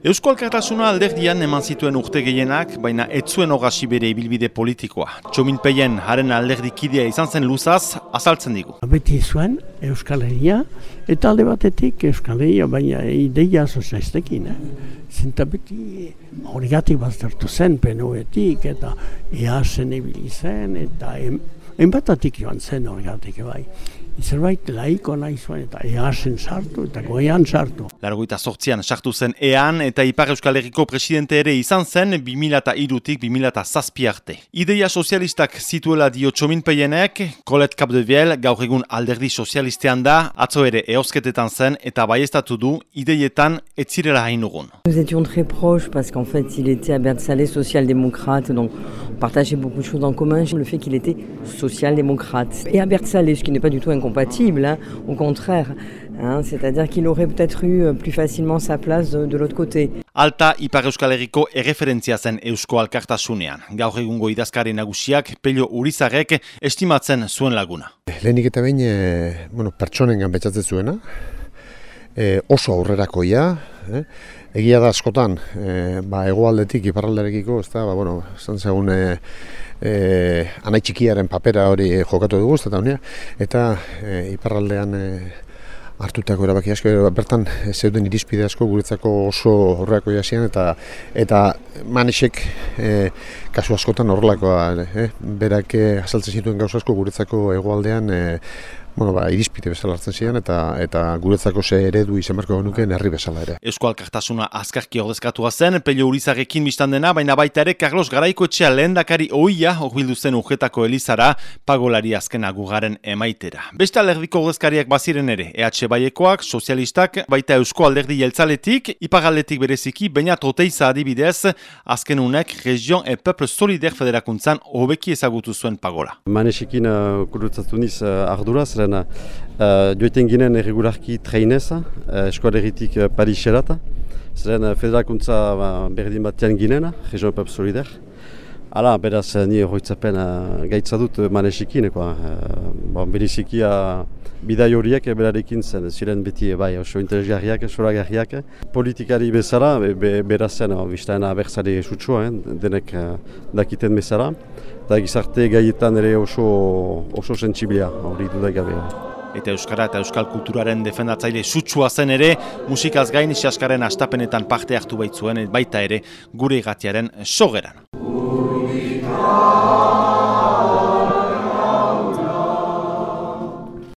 Eusko Alkartasuna alderdian eman zituen urte gehienak, baina etzuen hogasi bere ibilbide politikoa. Txomin peien haren alderdikidea izan zen luzaz, azaltzen digu. Beti zuen Euskal Herria, eta alde batetik Euskal Herria, baina ideia sozialistekin. Eh? Zinta beti horigatik baztertu zen penuetik, eta easen ibili zen, eta enbatatik joan zen horigatik bai zerbait laiko nahi zuen eta easen sartu eta goian sartu. Largoita sortzian sartu zen ean eta Ipar Euskal Herriko presidente ere izan zen 2002-tik 2006 arte. Ideia sozialistak zituela dio txomin peienek, Colette Capdeviel gaur egun alderdi sozialistean da, atzo ere eosketetan zen eta baiestatu du ideietan etzirela hain ugun. Nous étions très proches parce qu'en fait il était à Bertsalé social-démocrate donc on partageait beaucoup de choses en commun. Le fait qu'il était social-démocrate et à Bertsalé, ce qui n'est pas du tout un incompatible, hein, au contraire. Hein, C'est-à-dire qu'il aurait peut-être eu euh, plus facilement sa place de, de l'autre côté. Alta Ipar Euskal Herriko erreferentzia zen Eusko Alkartasunean. Gaur egungo idazkari nagusiak Pelio Urizarek estimatzen zuen laguna. Lehenik eta behin, e, bueno, pertsonen betzatzen zuena, e, oso aurrerakoia, eh? egia da askotan, e, ba, egoaldetik iparraldarekiko, ez da, ba, bueno, zan zegoen, e, e, anai txikiaren papera hori jokatu dugu, eta unia, eta e, iparraldean e, hartutako erabaki asko, bertan zeuden irizpide asko guretzako oso horreako jasian, eta eta manesek e, kasu askotan horrelakoa, e, berak azaltzen zituen gauza asko guretzako egoaldean e, bueno, ba, irizpide bezala hartzen ziren eta eta guretzako ze eredu izan berko genukeen herri bezala ere. Eusko Alkartasuna azkarki ordezkatua zen, Pelio Urizarekin biztan dena, baina baita ere Carlos Garaiko etxea lehendakari oia horbildu zen ujetako elizara pagolari azken agugaren emaitera. Beste alderdiko ordezkariak baziren ere, EH Baiekoak, sozialistak, baita Eusko alderdi jeltzaletik, ipagaletik bereziki, baina toteiza adibidez, azken unek Region e Peuple Solidaire Federakuntzan hobeki ezagutu zuen pagola. Manesekin uh, niz uh, arduraz, zeren uh, joiten ginen erregularki treineza, uh, eskoaleritik uh, Pariserata, zeren uh, federakuntza uh, berdin batean ginen, Region Pep Solider. Hala, beraz, ni horretzapen uh, gaitza dut manesekin, uh, bon, beriziki uh, bidai horiek berarekin zen, ziren beti bai, oso interesgarriak, soragarriak. Politikari bezala, be, beraz zen, uh, biztaen abertzari sutsua, eh, denek uh, dakiten bezala eta gizarte gaietan ere oso, oso sentsiblia hori dudai gabe. Eta Euskara eta Euskal Kulturaren defendatzaile sutsua zen ere, musikaz gain isaskaren astapenetan parte hartu baitzuen, baita ere gure gatiaren sogeran.